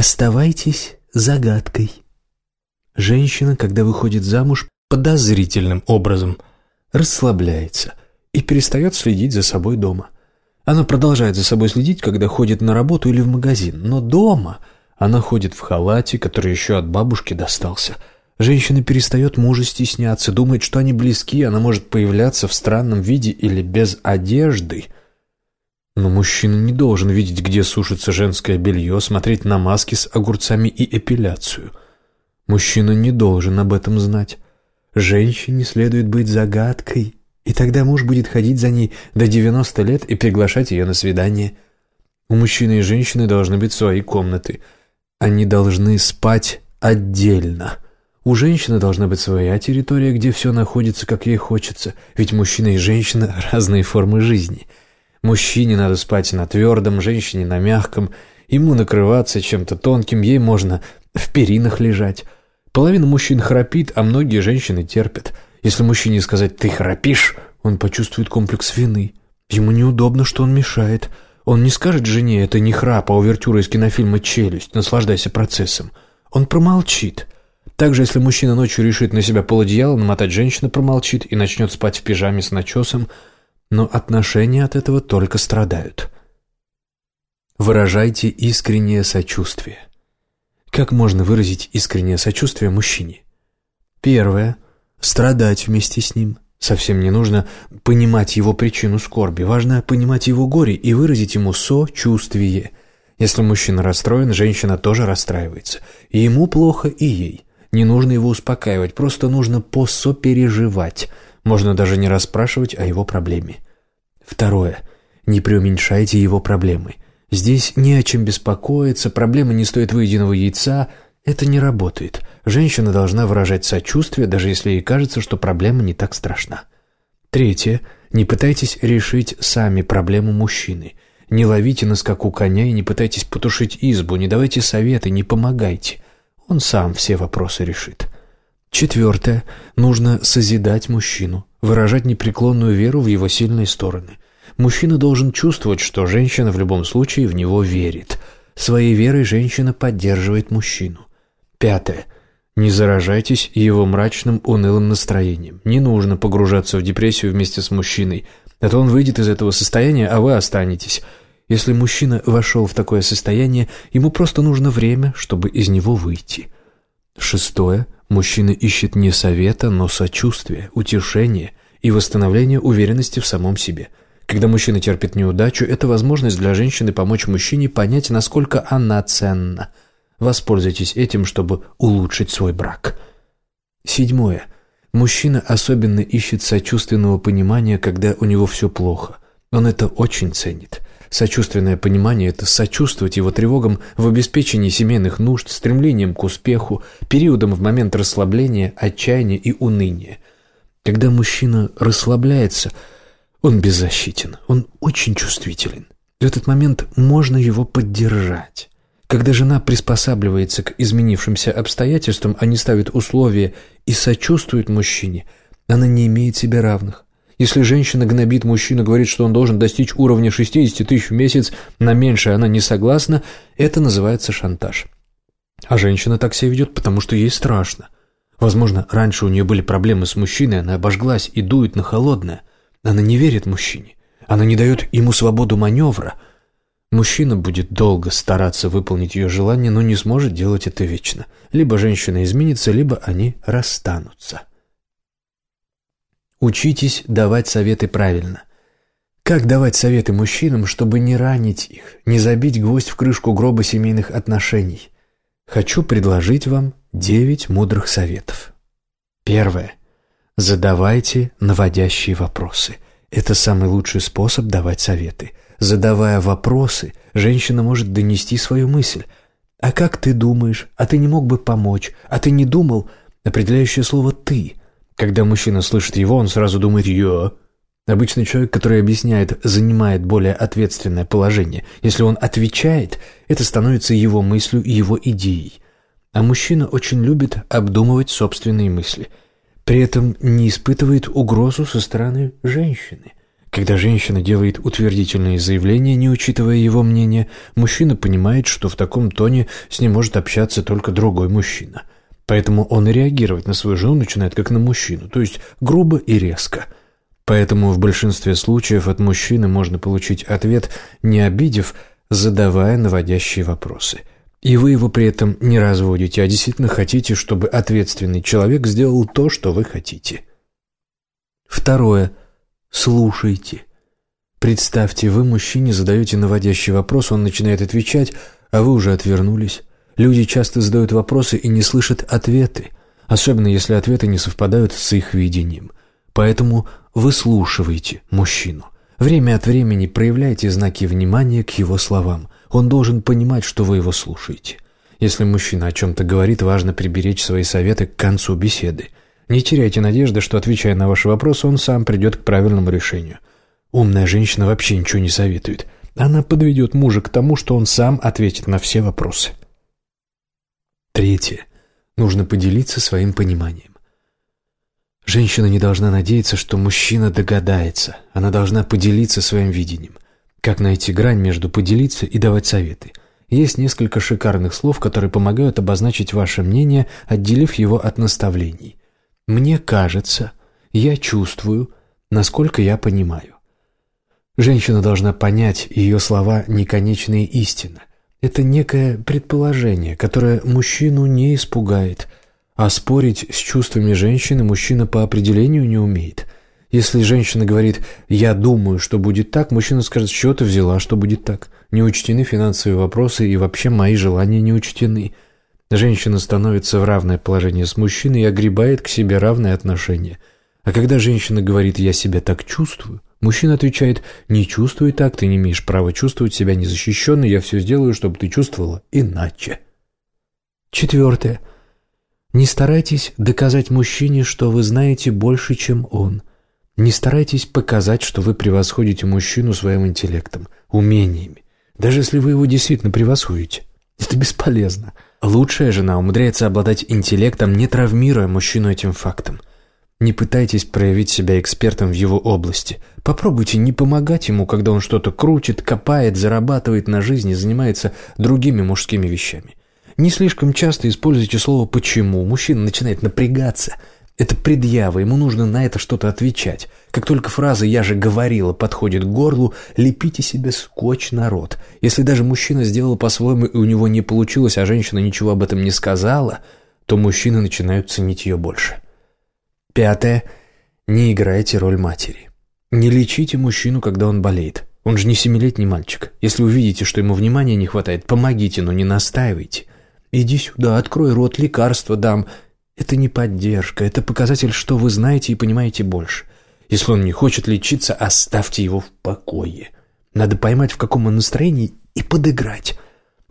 Оставайтесь загадкой. Женщина, когда выходит замуж, подозрительным образом расслабляется и перестает следить за собой дома. Она продолжает за собой следить, когда ходит на работу или в магазин, но дома она ходит в халате, который еще от бабушки достался. Женщина перестает мужа стесняться, думает, что они близки, она может появляться в странном виде или без одежды. Но мужчина не должен видеть, где сушится женское белье, смотреть на маски с огурцами и эпиляцию. Мужчина не должен об этом знать. Женщине следует быть загадкой, и тогда муж будет ходить за ней до 90 лет и приглашать ее на свидание. У мужчины и женщины должны быть свои комнаты. Они должны спать отдельно. У женщины должна быть своя территория, где все находится, как ей хочется, ведь мужчина и женщина – разные формы жизни. Мужчине надо спать на твердом, женщине на мягком, ему накрываться чем-то тонким, ей можно в перинах лежать. Половина мужчин храпит, а многие женщины терпят. Если мужчине сказать «ты храпишь», он почувствует комплекс вины. Ему неудобно, что он мешает. Он не скажет жене «это не храп, а увертюра из кинофильма «Челюсть», наслаждайся процессом». Он промолчит. Также, если мужчина ночью решит на себя полодеяло намотать, женщина промолчит и начнет спать в пижаме с начесом, но отношения от этого только страдают. Выражайте искреннее сочувствие. Как можно выразить искреннее сочувствие мужчине? Первое. Страдать вместе с ним. Совсем не нужно понимать его причину скорби. Важно понимать его горе и выразить ему сочувствие. Если мужчина расстроен, женщина тоже расстраивается. И ему плохо, и ей. Не нужно его успокаивать, просто нужно посопереживать. Можно даже не расспрашивать о его проблеме. Второе. Не преуменьшайте его проблемы. Здесь не о чем беспокоиться, проблема не стоит выеденного яйца. Это не работает. Женщина должна выражать сочувствие, даже если ей кажется, что проблема не так страшна. Третье. Не пытайтесь решить сами проблему мужчины. Не ловите на скаку коня и не пытайтесь потушить избу, не давайте советы, не помогайте. Он сам все вопросы решит. Четвертое. Нужно созидать мужчину, выражать непреклонную веру в его сильные стороны – Мужчина должен чувствовать, что женщина в любом случае в него верит. Своей верой женщина поддерживает мужчину. Пятое. Не заражайтесь его мрачным, унылым настроением. Не нужно погружаться в депрессию вместе с мужчиной, а то он выйдет из этого состояния, а вы останетесь. Если мужчина вошел в такое состояние, ему просто нужно время, чтобы из него выйти. Шестое. Мужчина ищет не совета, но сочувствия, утешения и восстановления уверенности в самом себе – когда мужчина терпит неудачу, это возможность для женщины помочь мужчине понять, насколько она ценна. Воспользуйтесь этим, чтобы улучшить свой брак. Седьмое. Мужчина особенно ищет сочувственного понимания, когда у него все плохо. Он это очень ценит. Сочувственное понимание – это сочувствовать его тревогам в обеспечении семейных нужд, стремлением к успеху, периодом в момент расслабления, отчаяния и уныния. Когда мужчина расслабляется – он беззащитен, он очень чувствителен. В этот момент можно его поддержать. Когда жена приспосабливается к изменившимся обстоятельствам, а не ставит условия и сочувствует мужчине, она не имеет себе равных. Если женщина гнобит мужчину, говорит, что он должен достичь уровня 60 тысяч в месяц, на меньшее она не согласна, это называется шантаж. А женщина так себя ведет, потому что ей страшно. Возможно, раньше у нее были проблемы с мужчиной, она обожглась и дует на холодное. Она не верит мужчине. Она не дает ему свободу маневра. Мужчина будет долго стараться выполнить ее желание, но не сможет делать это вечно. Либо женщина изменится, либо они расстанутся. Учитесь давать советы правильно. Как давать советы мужчинам, чтобы не ранить их, не забить гвоздь в крышку гроба семейных отношений? Хочу предложить вам девять мудрых советов. Первое. Задавайте наводящие вопросы. Это самый лучший способ давать советы. Задавая вопросы, женщина может донести свою мысль. «А как ты думаешь? А ты не мог бы помочь? А ты не думал?» Определяющее слово «ты». Когда мужчина слышит его, он сразу думает «я». Обычный человек, который объясняет, занимает более ответственное положение. Если он отвечает, это становится его мыслью и его идеей. А мужчина очень любит обдумывать собственные мысли – при этом не испытывает угрозу со стороны женщины. Когда женщина делает утвердительные заявления, не учитывая его мнение, мужчина понимает, что в таком тоне с ним может общаться только другой мужчина. Поэтому он и реагировать на свою жену начинает как на мужчину, то есть грубо и резко. Поэтому в большинстве случаев от мужчины можно получить ответ, не обидев, задавая наводящие вопросы. И вы его при этом не разводите, а действительно хотите, чтобы ответственный человек сделал то, что вы хотите. Второе. Слушайте. Представьте, вы мужчине задаете наводящий вопрос, он начинает отвечать, а вы уже отвернулись. Люди часто задают вопросы и не слышат ответы, особенно если ответы не совпадают с их видением. Поэтому выслушивайте мужчину. Время от времени проявляйте знаки внимания к его словам. Он должен понимать, что вы его слушаете. Если мужчина о чем-то говорит, важно приберечь свои советы к концу беседы. Не теряйте надежды, что, отвечая на ваши вопросы, он сам придет к правильному решению. Умная женщина вообще ничего не советует. Она подведет мужа к тому, что он сам ответит на все вопросы. Третье. Нужно поделиться своим пониманием. Женщина не должна надеяться, что мужчина догадается. Она должна поделиться своим видением. Как найти грань между поделиться и давать советы? Есть несколько шикарных слов, которые помогают обозначить ваше мнение, отделив его от наставлений. «Мне кажется», «Я чувствую», «Насколько я понимаю». Женщина должна понять, ее слова – неконечная истина. Это некое предположение, которое мужчину не испугает, а спорить с чувствами женщины мужчина по определению не умеет. Если женщина говорит «я думаю, что будет так», мужчина скажет «что ты взяла, что будет так?» Не учтены финансовые вопросы и вообще мои желания не учтены. Женщина становится в равное положение с мужчиной и огребает к себе равное отношение. А когда женщина говорит «я себя так чувствую», Мужчина отвечает, не чувствуй так, ты не имеешь права чувствовать себя незащищенной, я все сделаю, чтобы ты чувствовала иначе. Четвертое. Не старайтесь доказать мужчине, что вы знаете больше, чем он. Не старайтесь показать, что вы превосходите мужчину своим интеллектом, умениями. Даже если вы его действительно превосходите. Это бесполезно. Лучшая жена умудряется обладать интеллектом, не травмируя мужчину этим фактом. Не пытайтесь проявить себя экспертом в его области. Попробуйте не помогать ему, когда он что-то крутит, копает, зарабатывает на жизни, занимается другими мужскими вещами. Не слишком часто используйте слово «почему». Мужчина начинает напрягаться. Это предъява, ему нужно на это что-то отвечать. Как только фраза «я же говорила» подходит к горлу, лепите себе скотч на рот. Если даже мужчина сделал по-своему и у него не получилось, а женщина ничего об этом не сказала, то мужчины начинают ценить ее больше. Пятое. Не играйте роль матери. Не лечите мужчину, когда он болеет. Он же не семилетний мальчик. Если увидите, что ему внимания не хватает, помогите, но не настаивайте. Иди сюда, открой рот, лекарство дам. Это не поддержка, это показатель, что вы знаете и понимаете больше. Если он не хочет лечиться, оставьте его в покое. Надо поймать, в каком он настроении, и подыграть.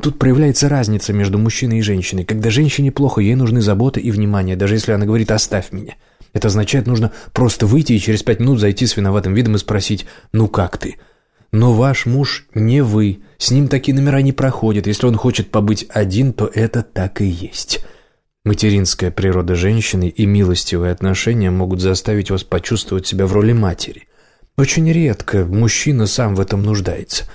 Тут проявляется разница между мужчиной и женщиной. Когда женщине плохо, ей нужны забота и внимание, даже если она говорит «оставь меня». Это означает, нужно просто выйти и через пять минут зайти с виноватым видом и спросить «Ну как ты?». Но ваш муж не вы, с ним такие номера не проходят. Если он хочет побыть один, то это так и есть. Материнская природа женщины и милостивые отношения могут заставить вас почувствовать себя в роли матери. Очень редко мужчина сам в этом нуждается.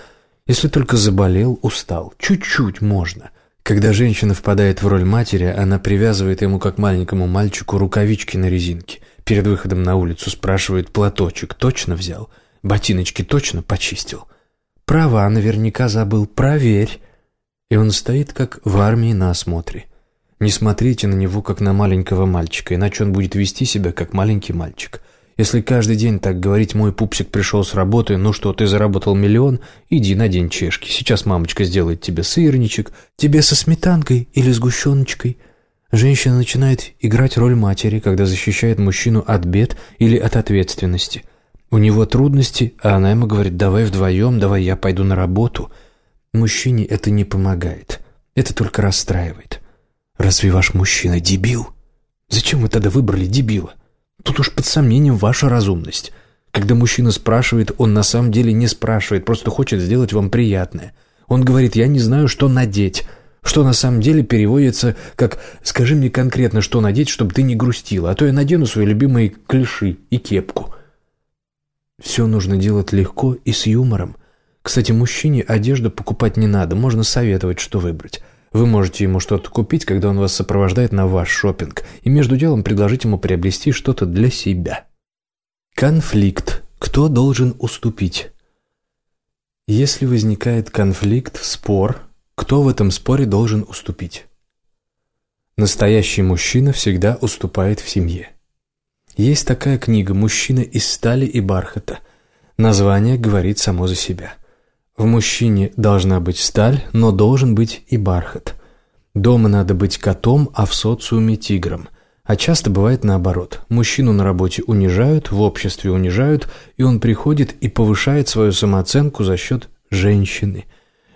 Если только заболел, устал. Чуть-чуть можно. Когда женщина впадает в роль матери, она привязывает ему, как маленькому мальчику, рукавички на резинке. Перед выходом на улицу спрашивает, платочек точно взял? Ботиночки точно почистил? Права наверняка забыл, проверь. И он стоит, как в армии на осмотре. Не смотрите на него, как на маленького мальчика, иначе он будет вести себя, как маленький мальчик. Если каждый день так говорить, мой пупсик пришел с работы, ну что, ты заработал миллион, иди надень чешки, сейчас мамочка сделает тебе сырничек, тебе со сметанкой или сгущеночкой. Женщина начинает играть роль матери, когда защищает мужчину от бед или от ответственности. У него трудности, а она ему говорит, давай вдвоем, давай я пойду на работу. Мужчине это не помогает, это только расстраивает. Разве ваш мужчина дебил? Зачем вы тогда выбрали дебила? Тут уж под сомнением ваша разумность. Когда мужчина спрашивает, он на самом деле не спрашивает, просто хочет сделать вам приятное. Он говорит «я не знаю, что надеть», что на самом деле переводится как «скажи мне конкретно, что надеть, чтобы ты не грустила, а то я надену свои любимые клиши и кепку». Все нужно делать легко и с юмором. Кстати, мужчине одежду покупать не надо, можно советовать, что выбрать. Вы можете ему что-то купить, когда он вас сопровождает на ваш шопинг, и между делом предложить ему приобрести что-то для себя. Конфликт. Кто должен уступить? Если возникает конфликт, спор, кто в этом споре должен уступить? Настоящий мужчина всегда уступает в семье. Есть такая книга «Мужчина из стали и бархата». Название говорит само за себя. В мужчине должна быть сталь, но должен быть и бархат. Дома надо быть котом, а в социуме тигром. А часто бывает наоборот. Мужчину на работе унижают, в обществе унижают, и он приходит и повышает свою самооценку за счет женщины.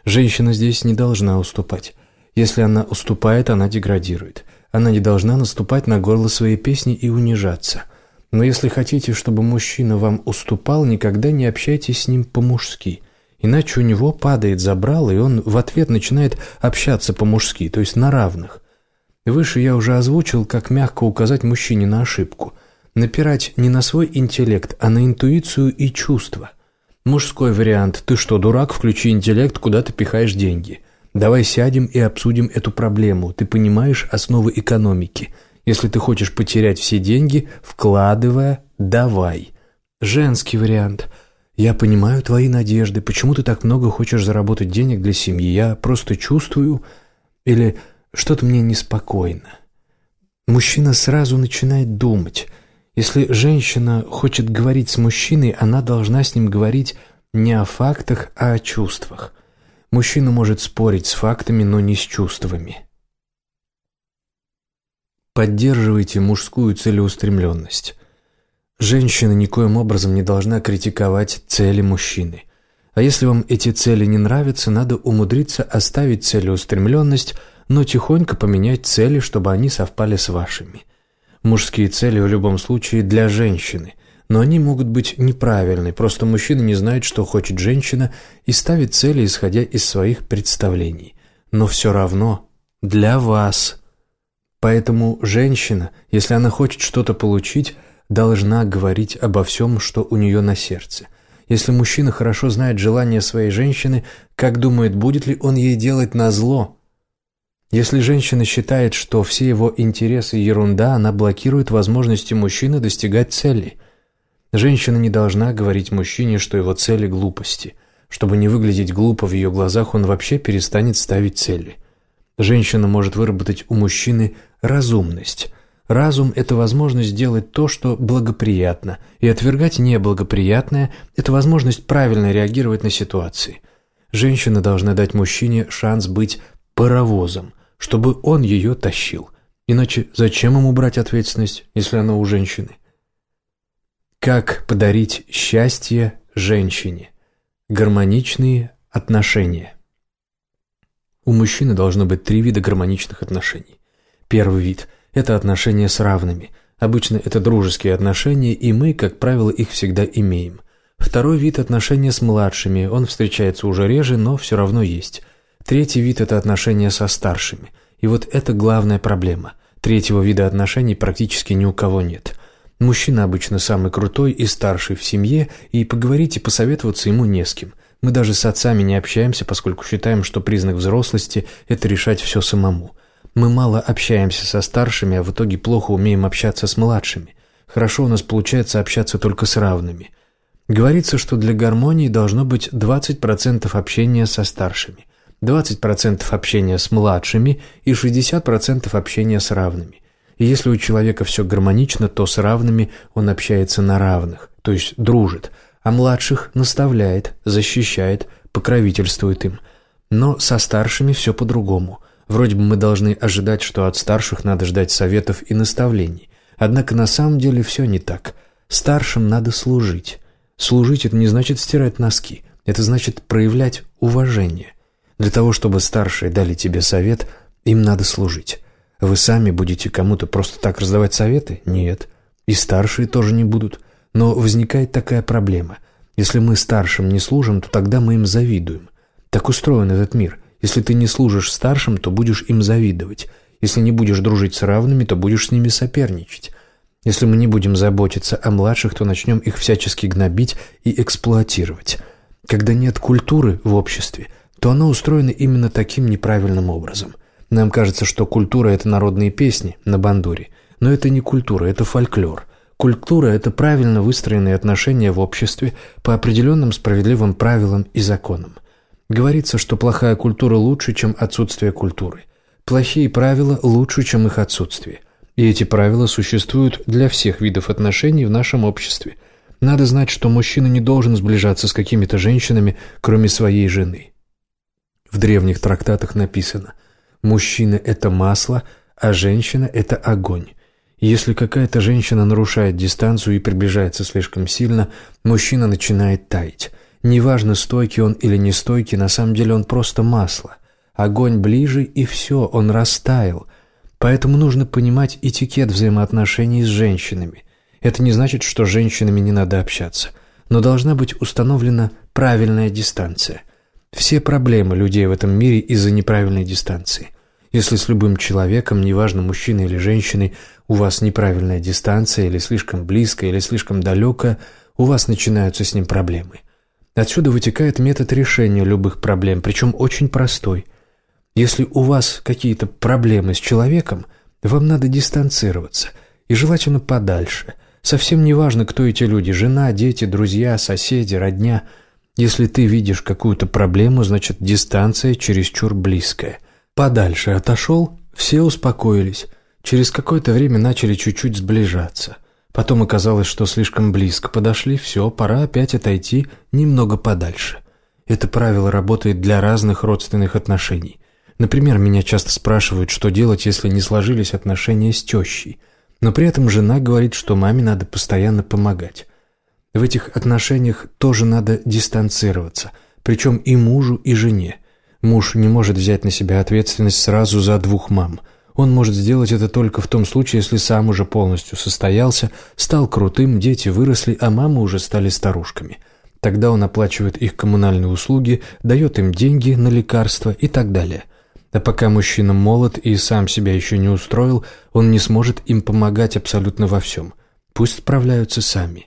Женщина здесь не должна уступать. Если она уступает, она деградирует. Она не должна наступать на горло своей песни и унижаться. Но если хотите, чтобы мужчина вам уступал, никогда не общайтесь с ним по-мужски. Иначе у него падает забрало, и он в ответ начинает общаться по-мужски, то есть на равных. Выше я уже озвучил, как мягко указать мужчине на ошибку. Напирать не на свой интеллект, а на интуицию и чувства. Мужской вариант «ты что, дурак, включи интеллект, куда ты пихаешь деньги». Давай сядем и обсудим эту проблему. Ты понимаешь основы экономики. Если ты хочешь потерять все деньги, вкладывая, давай. Женский вариант. Я понимаю твои надежды. Почему ты так много хочешь заработать денег для семьи? Я просто чувствую... Или что-то мне неспокойно. Мужчина сразу начинает думать. Если женщина хочет говорить с мужчиной, она должна с ним говорить не о фактах, а о чувствах. Мужчина может спорить с фактами, но не с чувствами. Поддерживайте мужскую целеустремленность. Женщина никоим образом не должна критиковать цели мужчины. А если вам эти цели не нравятся, надо умудриться оставить целеустремленность, но тихонько поменять цели, чтобы они совпали с вашими. Мужские цели в любом случае для женщины – но они могут быть неправильны, просто мужчина не знает, что хочет женщина, и ставит цели, исходя из своих представлений. Но все равно для вас. Поэтому женщина, если она хочет что-то получить, должна говорить обо всем, что у нее на сердце. Если мужчина хорошо знает желания своей женщины, как думает, будет ли он ей делать назло? Если женщина считает, что все его интересы ерунда, она блокирует возможности мужчины достигать целей – Женщина не должна говорить мужчине, что его цели – глупости. Чтобы не выглядеть глупо в ее глазах, он вообще перестанет ставить цели. Женщина может выработать у мужчины разумность. Разум – это возможность делать то, что благоприятно, и отвергать неблагоприятное – это возможность правильно реагировать на ситуации. Женщина должна дать мужчине шанс быть паровозом, чтобы он ее тащил. Иначе зачем ему брать ответственность, если она у женщины? Как подарить счастье женщине? Гармоничные отношения. У мужчины должно быть три вида гармоничных отношений. Первый вид – это отношения с равными. Обычно это дружеские отношения, и мы, как правило, их всегда имеем. Второй вид – отношения с младшими. Он встречается уже реже, но все равно есть. Третий вид – это отношения со старшими. И вот это главная проблема. Третьего вида отношений практически ни у кого нет – Мужчина обычно самый крутой и старший в семье, и поговорить и посоветоваться ему не с кем. Мы даже с отцами не общаемся, поскольку считаем, что признак взрослости – это решать все самому. Мы мало общаемся со старшими, а в итоге плохо умеем общаться с младшими. Хорошо у нас получается общаться только с равными. Говорится, что для гармонии должно быть 20% общения со старшими, 20% общения с младшими и 60% общения с равными. И если у человека все гармонично, то с равными он общается на равных, то есть дружит, а младших наставляет, защищает, покровительствует им. Но со старшими все по-другому. Вроде бы мы должны ожидать, что от старших надо ждать советов и наставлений. Однако на самом деле все не так. Старшим надо служить. Служить – это не значит стирать носки. Это значит проявлять уважение. Для того, чтобы старшие дали тебе совет, им надо служить. Вы сами будете кому-то просто так раздавать советы? Нет. И старшие тоже не будут. Но возникает такая проблема. Если мы старшим не служим, то тогда мы им завидуем. Так устроен этот мир. Если ты не служишь старшим, то будешь им завидовать. Если не будешь дружить с равными, то будешь с ними соперничать. Если мы не будем заботиться о младших, то начнем их всячески гнобить и эксплуатировать. Когда нет культуры в обществе, то оно устроено именно таким неправильным образом. Нам кажется, что культура – это народные песни на бандуре. Но это не культура, это фольклор. Культура – это правильно выстроенные отношения в обществе по определенным справедливым правилам и законам. Говорится, что плохая культура лучше, чем отсутствие культуры. Плохие правила лучше, чем их отсутствие. И эти правила существуют для всех видов отношений в нашем обществе. Надо знать, что мужчина не должен сближаться с какими-то женщинами, кроме своей жены. В древних трактатах написано «Мужчина – это масло, а женщина – это огонь». если какая-то женщина нарушает дистанцию и приближается слишком сильно, мужчина начинает таять. Неважно, стойкий он или не стойкий, на самом деле он просто масло. Огонь ближе, и все, он растаял – Поэтому нужно понимать этикет взаимоотношений с женщинами. Это не значит, что с женщинами не надо общаться, но должна быть установлена правильная дистанция. Все проблемы людей в этом мире из-за неправильной дистанции. Если с любым человеком, неважно, мужчиной или женщиной, у вас неправильная дистанция или слишком близко, или слишком далеко, у вас начинаются с ним проблемы. Отсюда вытекает метод решения любых проблем, причем очень простой – если у вас какие-то проблемы с человеком, вам надо дистанцироваться, и желательно подальше. Совсем не важно, кто эти люди – жена, дети, друзья, соседи, родня. Если ты видишь какую-то проблему, значит дистанция чересчур близкая. Подальше отошел, все успокоились. Через какое-то время начали чуть-чуть сближаться. Потом оказалось, что слишком близко подошли, все, пора опять отойти немного подальше. Это правило работает для разных родственных отношений – Например, меня часто спрашивают, что делать, если не сложились отношения с тещей. Но при этом жена говорит, что маме надо постоянно помогать. В этих отношениях тоже надо дистанцироваться, причем и мужу, и жене. Муж не может взять на себя ответственность сразу за двух мам. Он может сделать это только в том случае, если сам уже полностью состоялся, стал крутым, дети выросли, а мамы уже стали старушками. Тогда он оплачивает их коммунальные услуги, дает им деньги на лекарства и так далее – а пока мужчина молод и сам себя еще не устроил, он не сможет им помогать абсолютно во всем. Пусть справляются сами.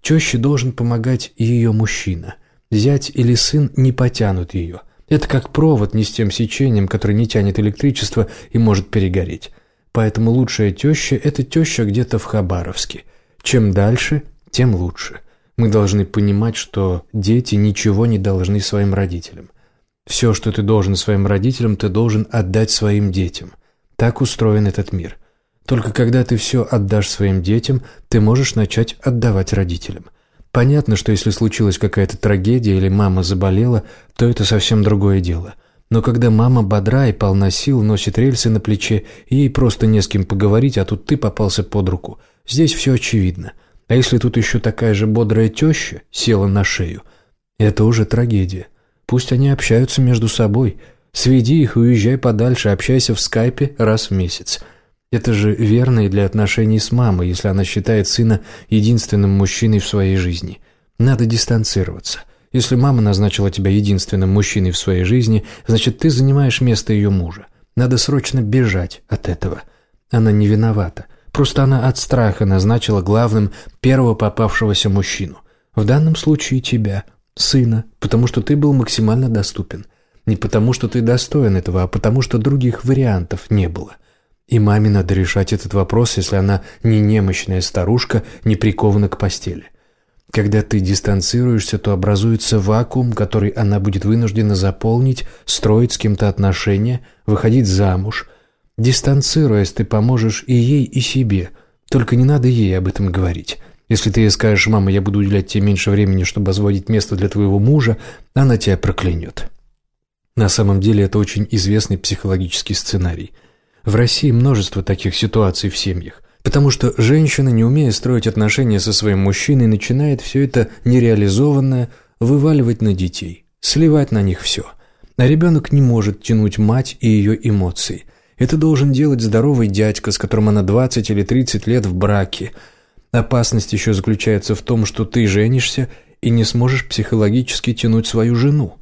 Теще должен помогать ее мужчина. Зять или сын не потянут ее. Это как провод не с тем сечением, который не тянет электричество и может перегореть. Поэтому лучшая теща – это теща где-то в Хабаровске. Чем дальше, тем лучше. Мы должны понимать, что дети ничего не должны своим родителям. Все, что ты должен своим родителям, ты должен отдать своим детям. Так устроен этот мир. Только когда ты все отдашь своим детям, ты можешь начать отдавать родителям. Понятно, что если случилась какая-то трагедия или мама заболела, то это совсем другое дело. Но когда мама бодра и полна сил, носит рельсы на плече, ей просто не с кем поговорить, а тут ты попался под руку, здесь все очевидно. А если тут еще такая же бодрая теща села на шею, это уже трагедия. Пусть они общаются между собой. Сведи их и уезжай подальше, общайся в скайпе раз в месяц. Это же верно и для отношений с мамой, если она считает сына единственным мужчиной в своей жизни. Надо дистанцироваться. Если мама назначила тебя единственным мужчиной в своей жизни, значит, ты занимаешь место ее мужа. Надо срочно бежать от этого. Она не виновата. Просто она от страха назначила главным первого попавшегося мужчину. В данном случае тебя – сына, потому что ты был максимально доступен. Не потому, что ты достоин этого, а потому, что других вариантов не было. И маме надо решать этот вопрос, если она не немощная старушка, не прикована к постели. Когда ты дистанцируешься, то образуется вакуум, который она будет вынуждена заполнить, строить с кем-то отношения, выходить замуж. Дистанцируясь, ты поможешь и ей, и себе. Только не надо ей об этом говорить. Если ты ей скажешь, мама, я буду уделять тебе меньше времени, чтобы освободить место для твоего мужа, она тебя проклянет. На самом деле это очень известный психологический сценарий. В России множество таких ситуаций в семьях. Потому что женщина, не умея строить отношения со своим мужчиной, начинает все это нереализованное вываливать на детей, сливать на них все. А ребенок не может тянуть мать и ее эмоции. Это должен делать здоровый дядька, с которым она 20 или 30 лет в браке – Опасность еще заключается в том, что ты женишься и не сможешь психологически тянуть свою жену.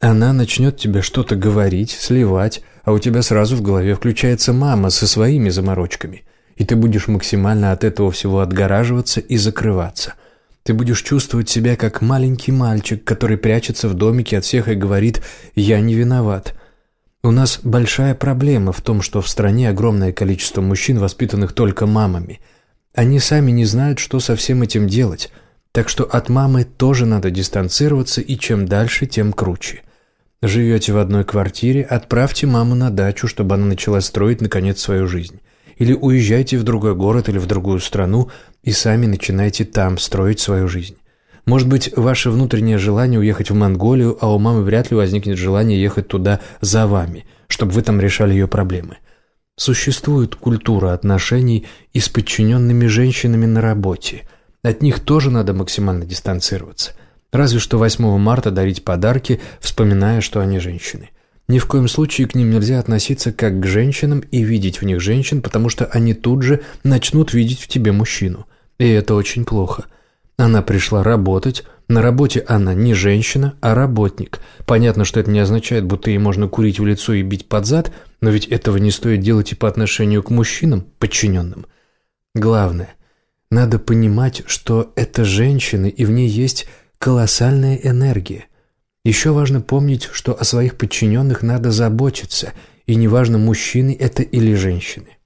Она начнет тебе что-то говорить, сливать, а у тебя сразу в голове включается мама со своими заморочками. и ты будешь максимально от этого всего отгораживаться и закрываться. Ты будешь чувствовать себя как маленький мальчик, который прячется в домике от всех и говорит «я не виноват». У нас большая проблема в том, что в стране огромное количество мужчин, воспитанных только мамами. Они сами не знают, что со всем этим делать, так что от мамы тоже надо дистанцироваться, и чем дальше, тем круче. Живете в одной квартире, отправьте маму на дачу, чтобы она начала строить, наконец, свою жизнь. Или уезжайте в другой город или в другую страну и сами начинайте там строить свою жизнь. Может быть, ваше внутреннее желание уехать в Монголию, а у мамы вряд ли возникнет желание ехать туда за вами, чтобы вы там решали ее проблемы. Существует культура отношений и с подчиненными женщинами на работе. От них тоже надо максимально дистанцироваться. Разве что 8 марта дарить подарки, вспоминая, что они женщины. Ни в коем случае к ним нельзя относиться как к женщинам и видеть в них женщин, потому что они тут же начнут видеть в тебе мужчину. И это очень плохо – она пришла работать. На работе она не женщина, а работник. Понятно, что это не означает, будто ей можно курить в лицо и бить под зад, но ведь этого не стоит делать и по отношению к мужчинам, подчиненным. Главное, надо понимать, что это женщина, и в ней есть колоссальная энергия. Еще важно помнить, что о своих подчиненных надо заботиться, и неважно, мужчины это или женщины.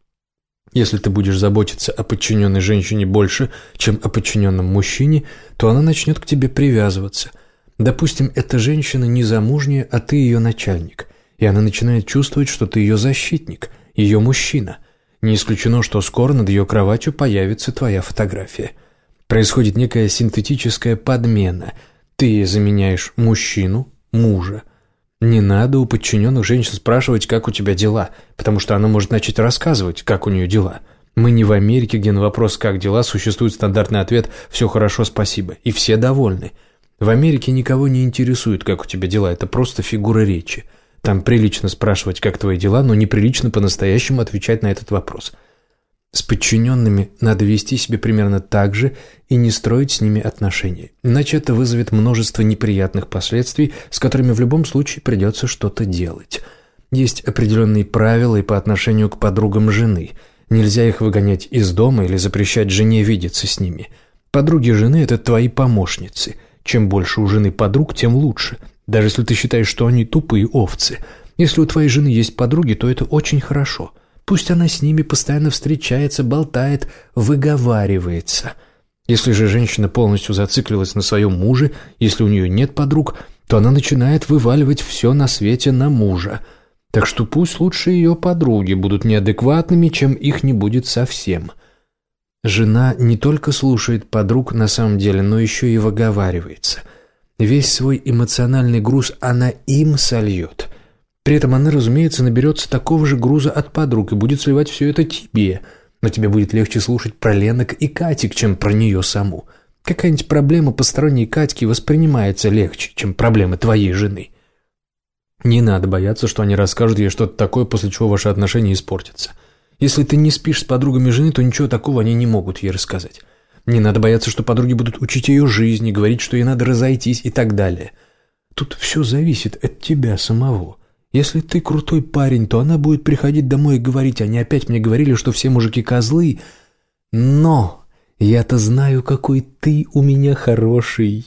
Если ты будешь заботиться о подчиненной женщине больше, чем о подчиненном мужчине, то она начнет к тебе привязываться. Допустим, эта женщина незамужняя, а ты ее начальник, и она начинает чувствовать, что ты ее защитник, ее мужчина. Не исключено, что скоро над ее кроватью появится твоя фотография. Происходит некая синтетическая подмена. Ты заменяешь мужчину, мужа, не надо у подчиненных женщин спрашивать, как у тебя дела, потому что она может начать рассказывать, как у нее дела. Мы не в Америке, где на вопрос «как дела» существует стандартный ответ «все хорошо, спасибо», и все довольны. В Америке никого не интересует, как у тебя дела, это просто фигура речи. Там прилично спрашивать, как твои дела, но неприлично по-настоящему отвечать на этот вопрос – с подчиненными надо вести себя примерно так же и не строить с ними отношения. Иначе это вызовет множество неприятных последствий, с которыми в любом случае придется что-то делать. Есть определенные правила и по отношению к подругам жены. Нельзя их выгонять из дома или запрещать жене видеться с ними. Подруги жены – это твои помощницы. Чем больше у жены подруг, тем лучше. Даже если ты считаешь, что они тупые овцы. Если у твоей жены есть подруги, то это очень хорошо – Пусть она с ними постоянно встречается, болтает, выговаривается. Если же женщина полностью зациклилась на своем муже, если у нее нет подруг, то она начинает вываливать все на свете на мужа. Так что пусть лучше ее подруги будут неадекватными, чем их не будет совсем. Жена не только слушает подруг на самом деле, но еще и выговаривается. Весь свой эмоциональный груз она им сольет – при этом она, разумеется, наберется такого же груза от подруг и будет сливать все это тебе. Но тебе будет легче слушать про Ленок и Катик, чем про нее саму. Какая-нибудь проблема посторонней Катьки воспринимается легче, чем проблемы твоей жены. Не надо бояться, что они расскажут ей что-то такое, после чего ваши отношения испортятся. Если ты не спишь с подругами жены, то ничего такого они не могут ей рассказать. Не надо бояться, что подруги будут учить ее жизни, говорить, что ей надо разойтись и так далее. Тут все зависит от тебя самого. Если ты крутой парень, то она будет приходить домой и говорить, они опять мне говорили, что все мужики козлы. Но я-то знаю, какой ты у меня хороший.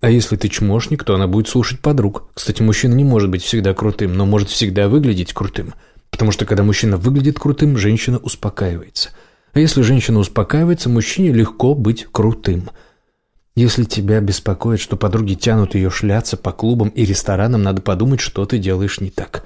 А если ты чмошник, то она будет слушать подруг. Кстати, мужчина не может быть всегда крутым, но может всегда выглядеть крутым. Потому что когда мужчина выглядит крутым, женщина успокаивается. А если женщина успокаивается, мужчине легко быть крутым – если тебя беспокоит, что подруги тянут ее шляться по клубам и ресторанам, надо подумать, что ты делаешь не так.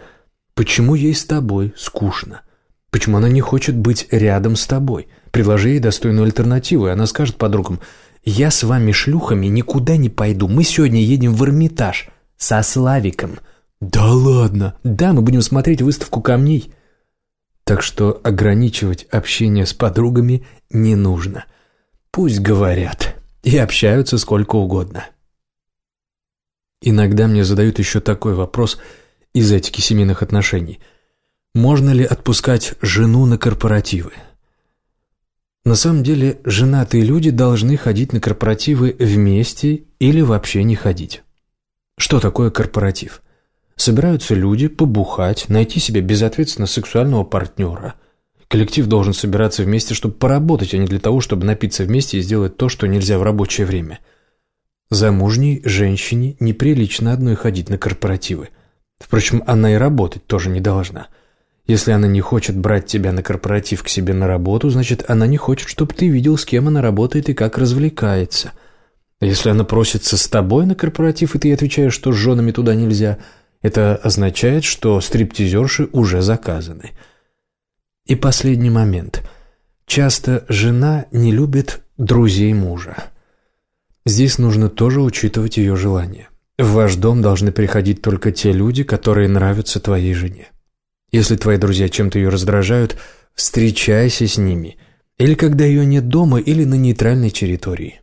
Почему ей с тобой скучно? Почему она не хочет быть рядом с тобой? Предложи ей достойную альтернативу, и она скажет подругам, «Я с вами шлюхами никуда не пойду, мы сегодня едем в Эрмитаж со Славиком». «Да ладно!» «Да, мы будем смотреть выставку камней». Так что ограничивать общение с подругами не нужно. Пусть говорят и общаются сколько угодно. Иногда мне задают еще такой вопрос из этики семейных отношений. Можно ли отпускать жену на корпоративы? На самом деле, женатые люди должны ходить на корпоративы вместе или вообще не ходить. Что такое корпоратив? Собираются люди побухать, найти себе безответственно сексуального партнера – Коллектив должен собираться вместе, чтобы поработать, а не для того, чтобы напиться вместе и сделать то, что нельзя в рабочее время. Замужней женщине неприлично одной ходить на корпоративы. Впрочем, она и работать тоже не должна. Если она не хочет брать тебя на корпоратив к себе на работу, значит, она не хочет, чтобы ты видел, с кем она работает и как развлекается. Если она просится с тобой на корпоратив, и ты отвечаешь, что с женами туда нельзя, это означает, что стриптизерши уже заказаны – и последний момент. Часто жена не любит друзей мужа. Здесь нужно тоже учитывать ее желание. В ваш дом должны приходить только те люди, которые нравятся твоей жене. Если твои друзья чем-то ее раздражают, встречайся с ними. Или когда ее нет дома, или на нейтральной территории.